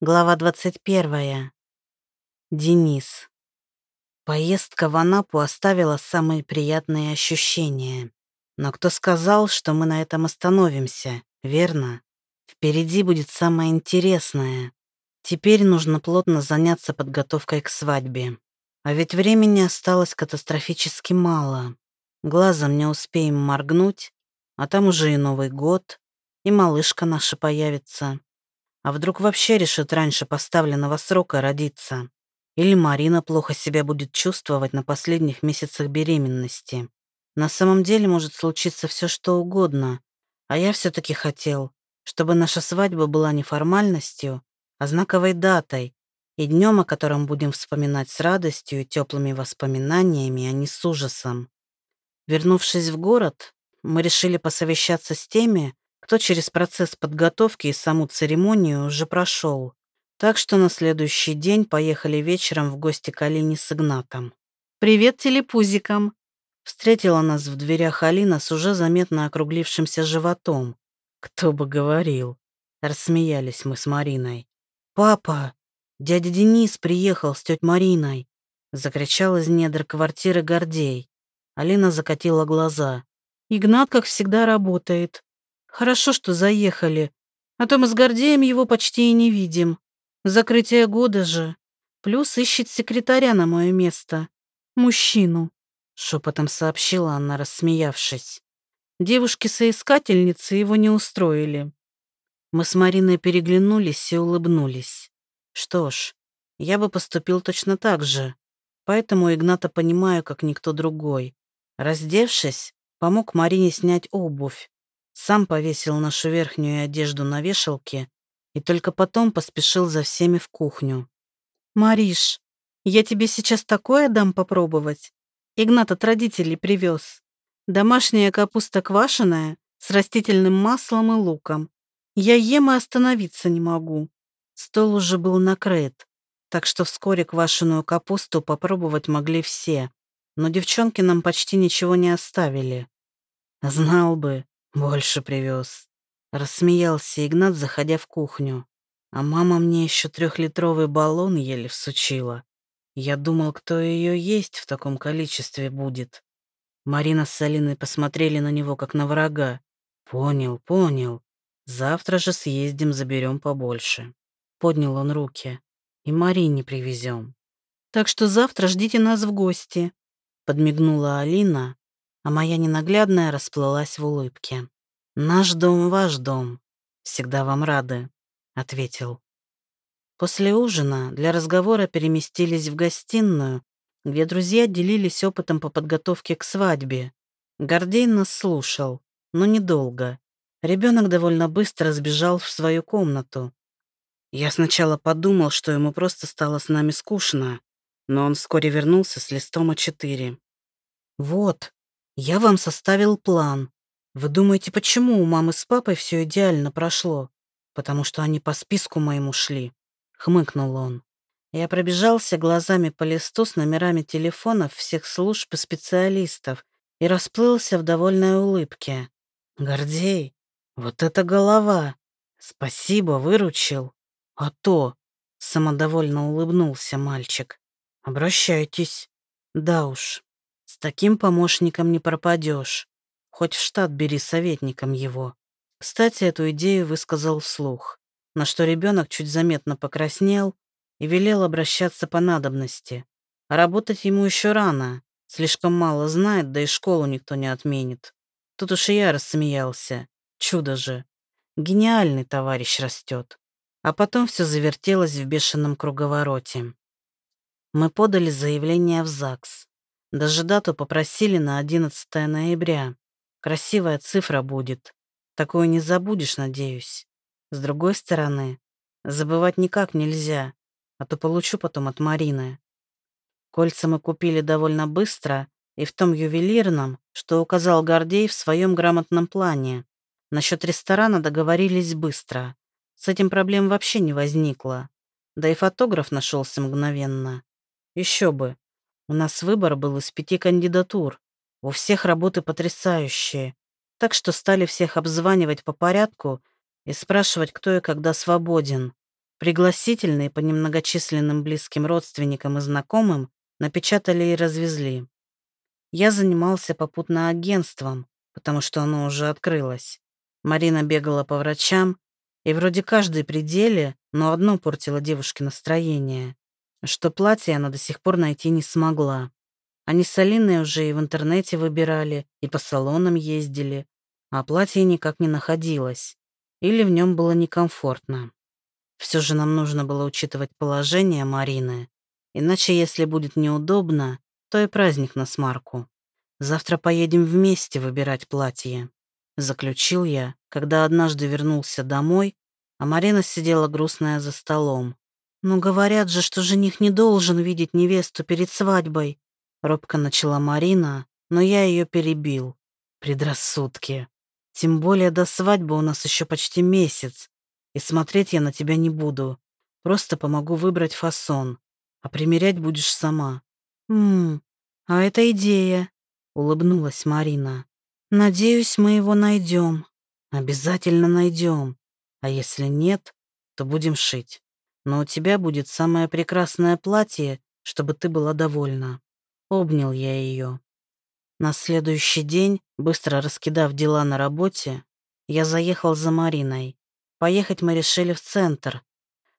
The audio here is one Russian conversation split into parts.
Глава 21. Денис. Поездка в Анапу оставила самые приятные ощущения. Но кто сказал, что мы на этом остановимся, верно? Впереди будет самое интересное. Теперь нужно плотно заняться подготовкой к свадьбе. А ведь времени осталось катастрофически мало. Глазом не успеем моргнуть, а там уже и Новый год, и малышка наша появится. А вдруг вообще решит раньше поставленного срока родиться? Или Марина плохо себя будет чувствовать на последних месяцах беременности? На самом деле может случиться все что угодно. А я все-таки хотел, чтобы наша свадьба была не формальностью, а знаковой датой и днем, о котором будем вспоминать с радостью и теплыми воспоминаниями, а не с ужасом. Вернувшись в город, мы решили посовещаться с теми, кто через процесс подготовки и саму церемонию уже прошел. Так что на следующий день поехали вечером в гости к Алине с Игнатом. «Привет телепузикам!» Встретила нас в дверях Алина с уже заметно округлившимся животом. «Кто бы говорил!» Рассмеялись мы с Мариной. «Папа! Дядя Денис приехал с тетей Мариной!» Закричал из недр квартиры Гордей. Алина закатила глаза. «Игнат, как всегда, работает. Хорошо, что заехали, а то мы с Гордеем его почти и не видим. Закрытие года же. Плюс ищет секретаря на мое место. Мужчину», — шепотом сообщила она, рассмеявшись. Девушки-соискательницы его не устроили. Мы с Мариной переглянулись и улыбнулись. Что ж, я бы поступил точно так же, поэтому Игната понимаю, как никто другой. Раздевшись, помог Марине снять обувь, сам повесил нашу верхнюю одежду на вешалке и только потом поспешил за всеми в кухню. «Мариш, я тебе сейчас такое дам попробовать. Игнат от родителей привез. Домашняя капуста квашеная с растительным маслом и луком. Я ем и остановиться не могу». Стол уже был накрыт, так что вскоре квашеную капусту попробовать могли все, но девчонки нам почти ничего не оставили. Знал бы, больше привез. Рассмеялся Игнат, заходя в кухню. А мама мне еще трехлитровый баллон еле всучила. Я думал, кто ее есть в таком количестве будет. Марина с Алиной посмотрели на него, как на врага. Понял, понял. Завтра же съездим, заберем побольше. Поднял он руки. И Марине привезем. Так что завтра ждите нас в гости. Подмигнула Алина, а моя ненаглядная расплылась в улыбке. «Наш дом — ваш дом. Всегда вам рады», — ответил. После ужина для разговора переместились в гостиную, где друзья делились опытом по подготовке к свадьбе. Гордей нас слушал, но недолго. Ребенок довольно быстро сбежал в свою комнату. Я сначала подумал, что ему просто стало с нами скучно, но он вскоре вернулся с листом А4. «Вот, я вам составил план. Вы думаете, почему у мамы с папой все идеально прошло? Потому что они по списку моему шли. Хмыкнул он. Я пробежался глазами по листу с номерами телефонов всех служб и специалистов и расплылся в довольной улыбке. Гордей, вот это голова. Спасибо, выручил. А то, самодовольно улыбнулся мальчик. Обращайтесь. Да уж, с таким помощником не пропадешь. Хоть в штат бери советником его. Кстати, эту идею высказал вслух, на что ребенок чуть заметно покраснел и велел обращаться по надобности. А работать ему еще рано, слишком мало знает, да и школу никто не отменит. Тут уж и я рассмеялся. Чудо же. Гениальный товарищ растет. А потом все завертелось в бешеном круговороте. Мы подали заявление в ЗАГС. Даже дату попросили на 11 ноября. Красивая цифра будет. Такое не забудешь, надеюсь. С другой стороны, забывать никак нельзя, а то получу потом от Марины. Кольца мы купили довольно быстро и в том ювелирном, что указал Гордей в своем грамотном плане. Насчет ресторана договорились быстро. С этим проблем вообще не возникло. Да и фотограф нашелся мгновенно. Еще бы, у нас выбор был из пяти кандидатур. У всех работы потрясающие. Так что стали всех обзванивать по порядку и спрашивать, кто и когда свободен. Пригласительные по немногочисленным близким родственникам и знакомым напечатали и развезли. Я занимался попутно агентством, потому что оно уже открылось. Марина бегала по врачам, и вроде каждой пределе, но одно портило девушке настроение, что платье она до сих пор найти не смогла. Они с Алиной уже и в интернете выбирали, и по салонам ездили, а платье никак не находилось, или в нем было некомфортно. Все же нам нужно было учитывать положение Марины, иначе если будет неудобно, то и праздник на смарку. Завтра поедем вместе выбирать платье. Заключил я, когда однажды вернулся домой, а Марина сидела грустная за столом. «Ну, говорят же, что жених не должен видеть невесту перед свадьбой», робко начала Марина, но я ее перебил. Предрассудки. Тем более до свадьбы у нас еще почти месяц, и смотреть я на тебя не буду. Просто помогу выбрать фасон, а примерять будешь сама. «Ммм, а это идея», — улыбнулась Марина. Надеюсь, мы его найдем. Обязательно найдем. А если нет, то будем шить. Но у тебя будет самое прекрасное платье, чтобы ты была довольна. Обнял я ее. На следующий день, быстро раскидав дела на работе, я заехал за Мариной. Поехать мы решили в центр.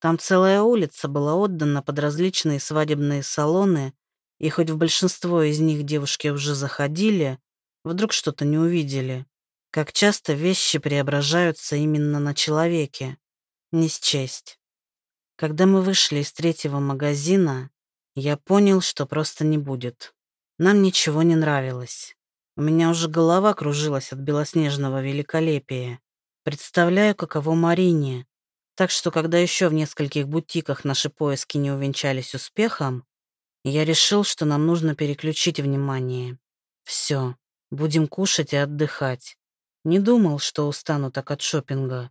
Там целая улица была отдана под различные свадебные салоны, и хоть в большинство из них девушки уже заходили, Вдруг что-то не увидели. Как часто вещи преображаются именно на человеке. Не счесть. Когда мы вышли из третьего магазина, я понял, что просто не будет. Нам ничего не нравилось. У меня уже голова кружилась от белоснежного великолепия. Представляю, каково Марине. Так что, когда еще в нескольких бутиках наши поиски не увенчались успехом, я решил, что нам нужно переключить внимание. Все. Будем кушать и отдыхать. Не думал, что устану так от шопинга.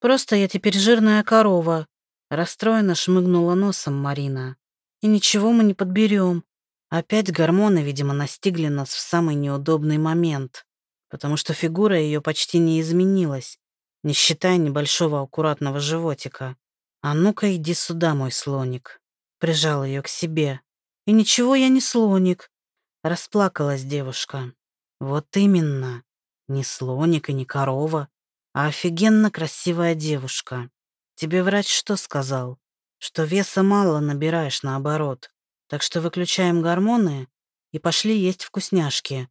Просто я теперь жирная корова. Расстроенно шмыгнула носом Марина. И ничего мы не подберем. Опять гормоны, видимо, настигли нас в самый неудобный момент. Потому что фигура ее почти не изменилась, не считая небольшого аккуратного животика. «А ну-ка, иди сюда, мой слоник». Прижал ее к себе. «И ничего я не слоник», — расплакалась девушка. Вот именно. Не слоник и не корова, а офигенно красивая девушка. Тебе врач что сказал? Что веса мало набираешь наоборот. Так что выключаем гормоны и пошли есть вкусняшки.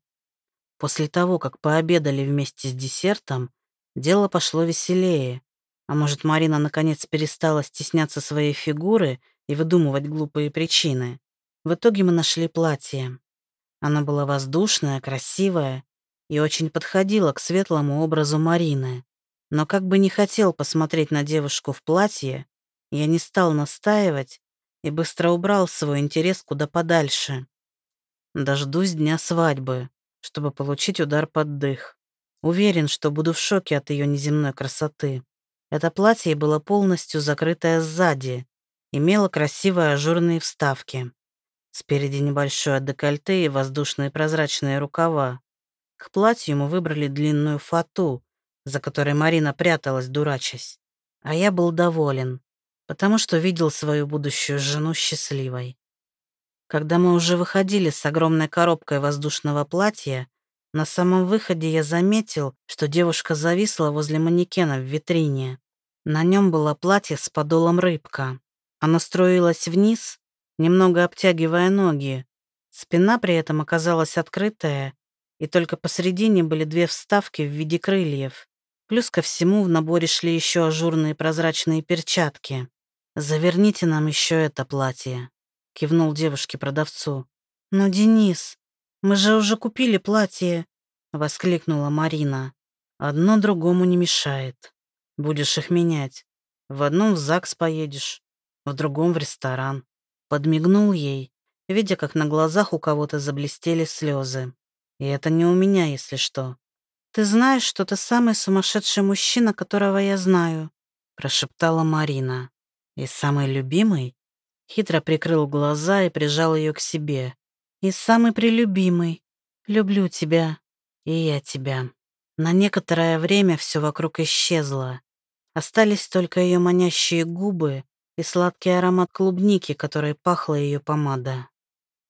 После того, как пообедали вместе с десертом, дело пошло веселее. А может, Марина наконец перестала стесняться своей фигуры и выдумывать глупые причины. В итоге мы нашли платье. Она была воздушная, красивая и очень подходила к светлому образу Марины. Но как бы не хотел посмотреть на девушку в платье, я не стал настаивать и быстро убрал свой интерес куда подальше. Дождусь дня свадьбы, чтобы получить удар под дых. Уверен, что буду в шоке от ее неземной красоты. Это платье было полностью закрытое сзади, имело красивые ажурные вставки. Спереди небольшое декольте и воздушные прозрачные рукава. К платью мы выбрали длинную фату, за которой Марина пряталась, дурачась. А я был доволен, потому что видел свою будущую жену счастливой. Когда мы уже выходили с огромной коробкой воздушного платья, на самом выходе я заметил, что девушка зависла возле манекена в витрине. На нем было платье с подолом рыбка. Оно строилось вниз, немного обтягивая ноги. Спина при этом оказалась открытая, и только посередине были две вставки в виде крыльев. Плюс ко всему в наборе шли еще ажурные прозрачные перчатки. «Заверните нам еще это платье», — кивнул девушке-продавцу. «Но, Денис, мы же уже купили платье», — воскликнула Марина. «Одно другому не мешает. Будешь их менять. В одном в ЗАГС поедешь, в другом в ресторан. Подмигнул ей, видя, как на глазах у кого-то заблестели слезы. И это не у меня, если что. «Ты знаешь, что ты самый сумасшедший мужчина, которого я знаю», прошептала Марина. «И самый любимый?» Хитро прикрыл глаза и прижал ее к себе. «И самый прелюбимый. Люблю тебя. И я тебя». На некоторое время все вокруг исчезло. Остались только ее манящие губы и сладкий аромат клубники, которой пахла ее помада.